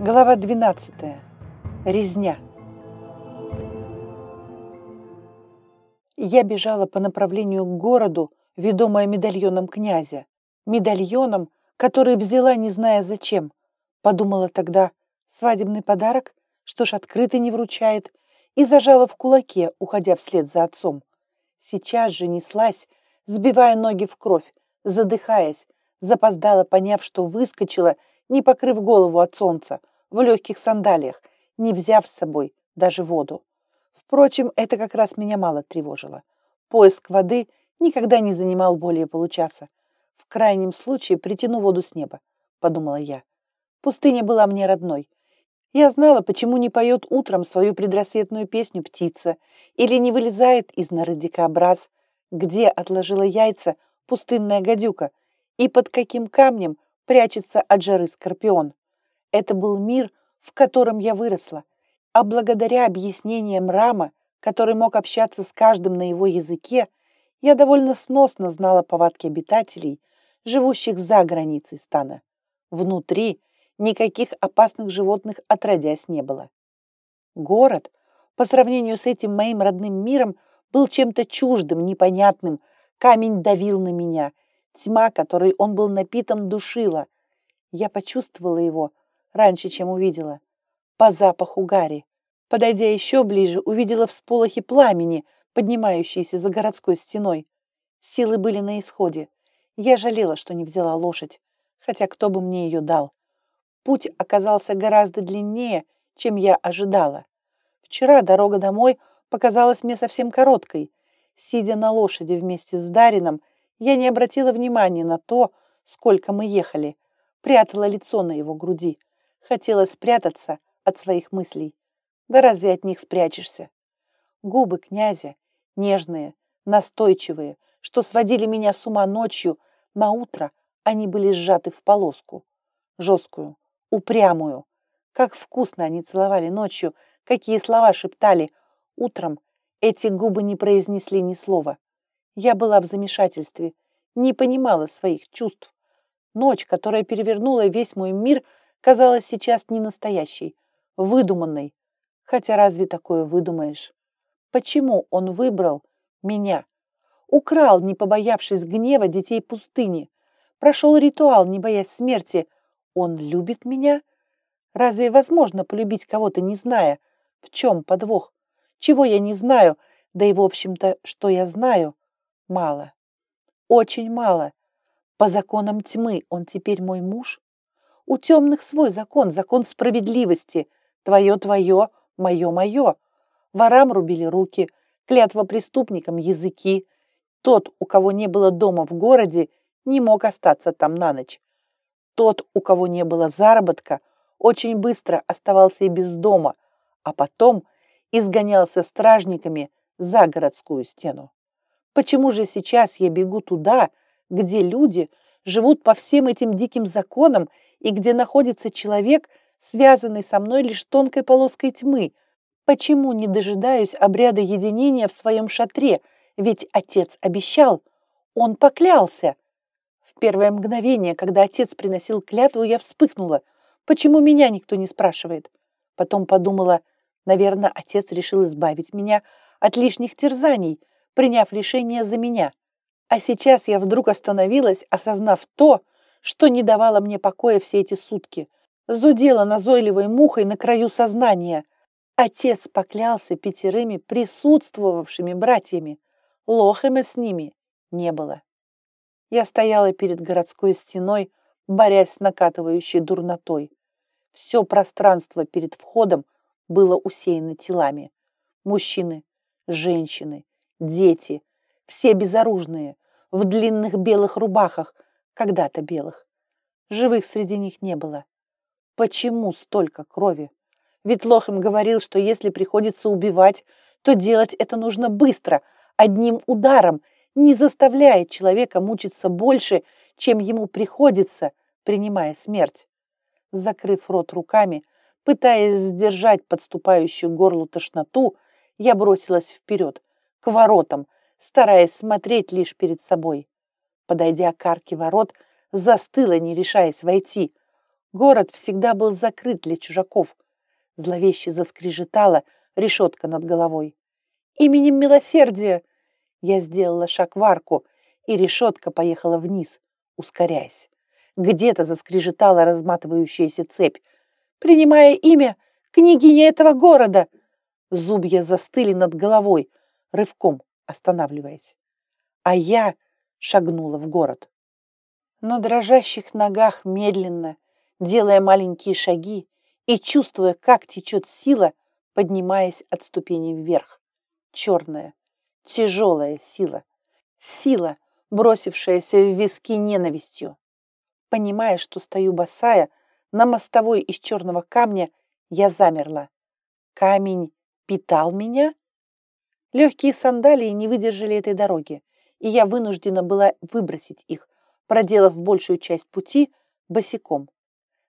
Глава 12. Резня. Я бежала по направлению к городу, ведомая медальоном князя. Медальоном, который взяла, не зная зачем. Подумала тогда, свадебный подарок, что ж, открытый не вручает, и зажала в кулаке, уходя вслед за отцом. Сейчас же неслась, сбивая ноги в кровь, задыхаясь, запоздала, поняв, что выскочила, не покрыв голову от солнца, в легких сандалиях, не взяв с собой даже воду. Впрочем, это как раз меня мало тревожило. Поиск воды никогда не занимал более получаса. В крайнем случае притяну воду с неба, подумала я. Пустыня была мне родной. Я знала, почему не поет утром свою предрассветную песню птица или не вылезает из норы дикобраз, где отложила яйца пустынная гадюка и под каким камнем прячется от жары скорпион. Это был мир, в котором я выросла, а благодаря объяснениям Рама, который мог общаться с каждым на его языке, я довольно сносно знала повадки обитателей, живущих за границей стана. Внутри никаких опасных животных отродясь не было. Город, по сравнению с этим моим родным миром, был чем-то чуждым, непонятным, камень давил на меня, тьма, которой он был напитан, душила. Я почувствовала его раньше, чем увидела, по запаху гари. Подойдя еще ближе, увидела всполохи пламени, поднимающиеся за городской стеной. Силы были на исходе. Я жалела, что не взяла лошадь, хотя кто бы мне ее дал. Путь оказался гораздо длиннее, чем я ожидала. Вчера дорога домой показалась мне совсем короткой. Сидя на лошади вместе с Дарином, я не обратила внимания на то, сколько мы ехали. Прятала лицо на его груди. Хотела спрятаться от своих мыслей. Да разве от них спрячешься? Губы князя, нежные, настойчивые, что сводили меня с ума ночью, на утро они были сжаты в полоску. Жесткую, упрямую. Как вкусно они целовали ночью, какие слова шептали. Утром эти губы не произнесли ни слова. Я была в замешательстве, не понимала своих чувств. Ночь, которая перевернула весь мой мир, казалась сейчас не настоящей, выдуманной. Хотя разве такое выдумаешь? Почему он выбрал меня? Украл, не побоявшись гнева детей пустыни. Прошел ритуал, не боясь смерти. Он любит меня? Разве возможно полюбить кого-то, не зная, в чем подвох? Чего я не знаю, да и, в общем-то, что я знаю? Мало. Очень мало. По законам тьмы он теперь мой муж? У темных свой закон, закон справедливости. Твое-твое, мое-мое. Ворам рубили руки, клятва преступникам языки. Тот, у кого не было дома в городе, не мог остаться там на ночь. Тот, у кого не было заработка, очень быстро оставался и без дома, а потом изгонялся стражниками за городскую стену. Почему же сейчас я бегу туда, где люди живут по всем этим диким законам и где находится человек, связанный со мной лишь тонкой полоской тьмы. Почему не дожидаюсь обряда единения в своем шатре? Ведь отец обещал. Он поклялся. В первое мгновение, когда отец приносил клятву, я вспыхнула. Почему меня никто не спрашивает? Потом подумала, наверное, отец решил избавить меня от лишних терзаний, приняв решение за меня. А сейчас я вдруг остановилась, осознав то, что не давало мне покоя все эти сутки. Зудела назойливой мухой на краю сознания. Отец поклялся пятерыми присутствовавшими братьями. Лохами с ними не было. Я стояла перед городской стеной, борясь с накатывающей дурнотой. Все пространство перед входом было усеяно телами. Мужчины, женщины, дети, все безоружные, в длинных белых рубахах, когда-то белых. Живых среди них не было. Почему столько крови? Ведь Лохем говорил, что если приходится убивать, то делать это нужно быстро, одним ударом, не заставляя человека мучиться больше, чем ему приходится, принимая смерть. Закрыв рот руками, пытаясь сдержать подступающую горлу тошноту, я бросилась вперед, к воротам, стараясь смотреть лишь перед собой. Подойдя к арке ворот, застыла, не решаясь войти. Город всегда был закрыт для чужаков. Зловеще заскрежетала решетка над головой. «Именем милосердия!» Я сделала шаг в арку, и решетка поехала вниз, ускоряясь. Где-то заскрежетала разматывающаяся цепь. «Принимая имя княгини этого города!» Зубья застыли над головой, рывком останавливаясь. А я шагнула в город. На дрожащих ногах медленно, делая маленькие шаги и чувствуя, как течет сила, поднимаясь от ступеней вверх. Черная, тяжелая сила. Сила, бросившаяся в виски ненавистью. Понимая, что стою босая, на мостовой из черного камня, я замерла. Камень питал меня? Легкие сандалии не выдержали этой дороги, и я вынуждена была выбросить их, проделав большую часть пути босиком.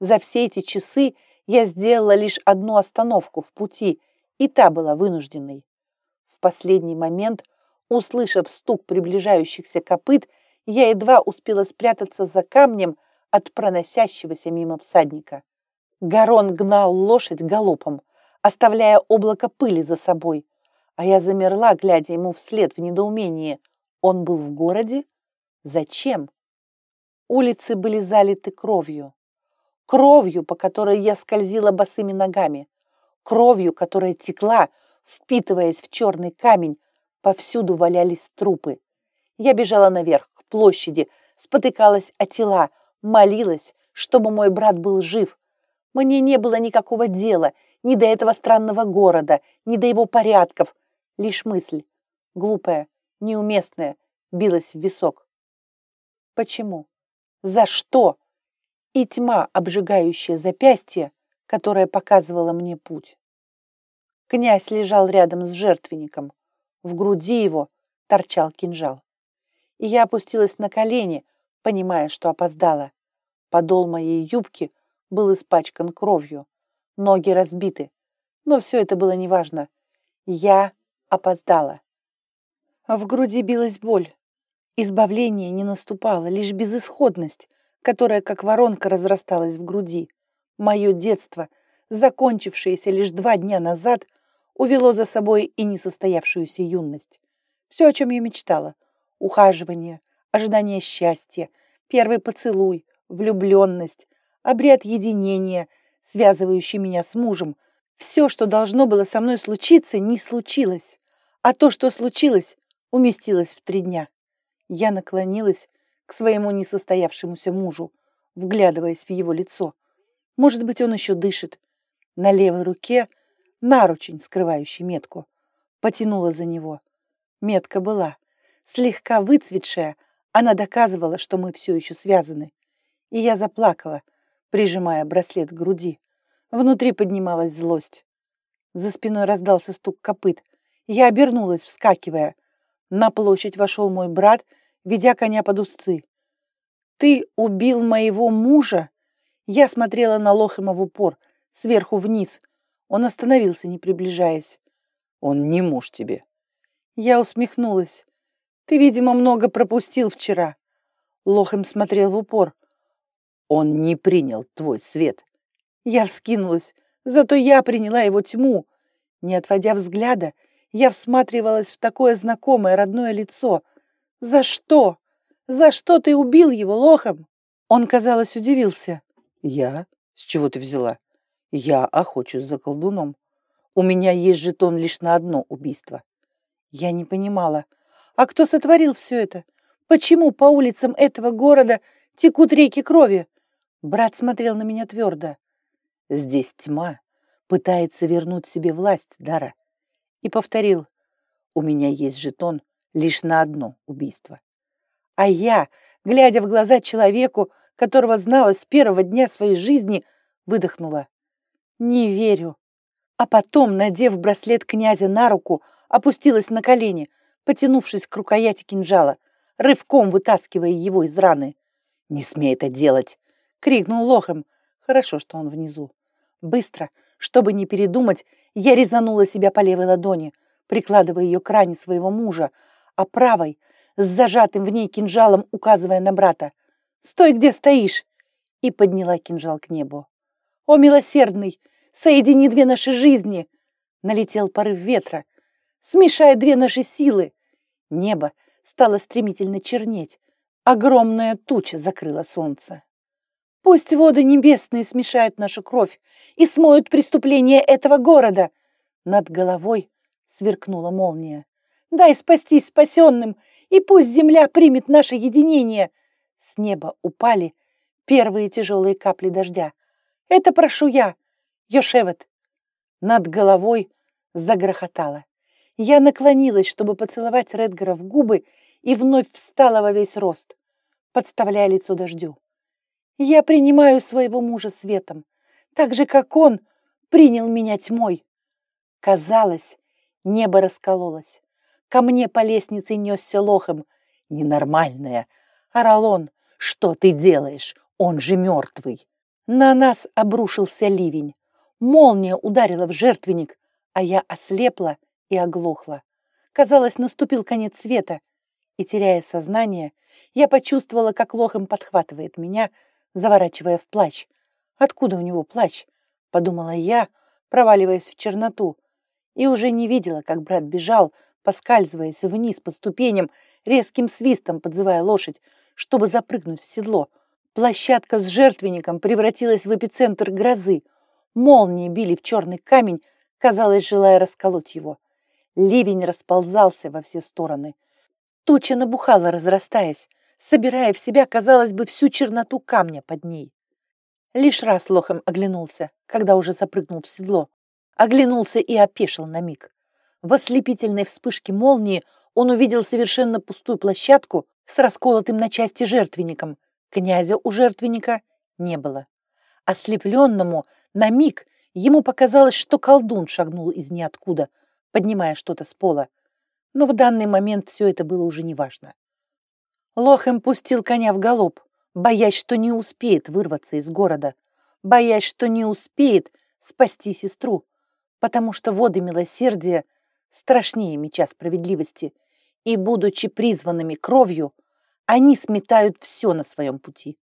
За все эти часы я сделала лишь одну остановку в пути, и та была вынужденной. В последний момент, услышав стук приближающихся копыт, я едва успела спрятаться за камнем от проносящегося мимо всадника. Гарон гнал лошадь галопом, оставляя облако пыли за собой, а я замерла, глядя ему вслед в недоумении. Он был в городе? Зачем? Улицы были залиты кровью. Кровью, по которой я скользила босыми ногами. Кровью, которая текла, впитываясь в черный камень. Повсюду валялись трупы. Я бежала наверх, к площади, спотыкалась о тела, молилась, чтобы мой брат был жив. Мне не было никакого дела ни до этого странного города, ни до его порядков. Лишь мысль, глупая, неуместная, билась в висок. Почему? За что? И тьма, обжигающая запястье, которая показывала мне путь. Князь лежал рядом с жертвенником. В груди его торчал кинжал. И я опустилась на колени, понимая, что опоздала. Подол моей юбки был испачкан кровью, ноги разбиты. Но все это было неважно. Я опоздала. В груди билась боль. Избавление не наступало, лишь безысходность, которая, как воронка, разрасталась в груди. Мое детство, закончившееся лишь два дня назад, увело за собой и несостоявшуюся юность. Все, о чем я мечтала. Ухаживание, ожидание счастья, первый поцелуй, влюбленность, обряд единения, связывающий меня с мужем. Все, что должно было со мной случиться, не случилось. А то, что случилось, уместилось в три дня. Я наклонилась к своему несостоявшемуся мужу, вглядываясь в его лицо. Может быть, он еще дышит. На левой руке наручень, скрывающий метку. Потянула за него. Метка была. Слегка выцветшая, она доказывала, что мы все еще связаны. И я заплакала, прижимая браслет к груди. Внутри поднималась злость. За спиной раздался стук копыт. Я обернулась, вскакивая. На площадь вошел мой брат, ведя коня под узцы. «Ты убил моего мужа?» Я смотрела на Лохема в упор, сверху вниз. Он остановился, не приближаясь. «Он не муж тебе». Я усмехнулась. «Ты, видимо, много пропустил вчера». Лохем смотрел в упор. «Он не принял твой свет». Я вскинулась, зато я приняла его тьму. Не отводя взгляда, я всматривалась в такое знакомое родное лицо. «За что? За что ты убил его лохом?» Он, казалось, удивился. «Я? С чего ты взяла? Я охочусь за колдуном. У меня есть жетон лишь на одно убийство». Я не понимала. А кто сотворил все это? Почему по улицам этого города текут реки крови? Брат смотрел на меня твердо. Здесь тьма пытается вернуть себе власть, Дара и повторил, «У меня есть жетон лишь на одно убийство». А я, глядя в глаза человеку, которого знала с первого дня своей жизни, выдохнула. «Не верю». А потом, надев браслет князя на руку, опустилась на колени, потянувшись к рукояти кинжала, рывком вытаскивая его из раны. «Не смей это делать!» — крикнул лохом. Хорошо, что он внизу. Быстро, чтобы не передумать, я резанула себя по левой ладони, прикладывая ее к ране своего мужа, а правой, с зажатым в ней кинжалом, указывая на брата. «Стой, где стоишь!» и подняла кинжал к небу. «О, милосердный, соедини две наши жизни!» Налетел порыв ветра, смешая две наши силы. Небо стало стремительно чернеть, огромная туча закрыла солнце. Пусть воды небесные смешают нашу кровь и смоют преступления этого города. Над головой сверкнула молния. Дай спастись спасенным, и пусть земля примет наше единение. С неба упали первые тяжелые капли дождя. Это прошу я, Йошевет. Над головой загрохотало. Я наклонилась, чтобы поцеловать Редгара в губы, и вновь встала во весь рост, подставляя лицо дождю. Я принимаю своего мужа светом, так же, как он принял меня тьмой. Казалось, небо раскололось. Ко мне по лестнице несся лохом. Ненормальная. Аралон, что ты делаешь? Он же мертвый. На нас обрушился ливень. Молния ударила в жертвенник, а я ослепла и оглохла. Казалось, наступил конец света, и, теряя сознание, я почувствовала, как лохом подхватывает меня, заворачивая в плач. Откуда у него плач? Подумала я, проваливаясь в черноту, и уже не видела, как брат бежал, поскальзываясь вниз по ступеням, резким свистом подзывая лошадь, чтобы запрыгнуть в седло. Площадка с жертвенником превратилась в эпицентр грозы. Молнии били в черный камень, казалось, желая расколоть его. Ливень расползался во все стороны. Туча набухала, разрастаясь собирая в себя, казалось бы, всю черноту камня под ней. Лишь раз лохом оглянулся, когда уже запрыгнул в седло. Оглянулся и опешил на миг. В ослепительной вспышке молнии он увидел совершенно пустую площадку с расколотым на части жертвенником. Князя у жертвенника не было. Ослепленному на миг ему показалось, что колдун шагнул из ниоткуда, поднимая что-то с пола. Но в данный момент все это было уже неважно. Лохем пустил коня в галоп, боясь, что не успеет вырваться из города, боясь, что не успеет спасти сестру, потому что воды милосердия страшнее меча справедливости, и, будучи призванными кровью, они сметают все на своем пути.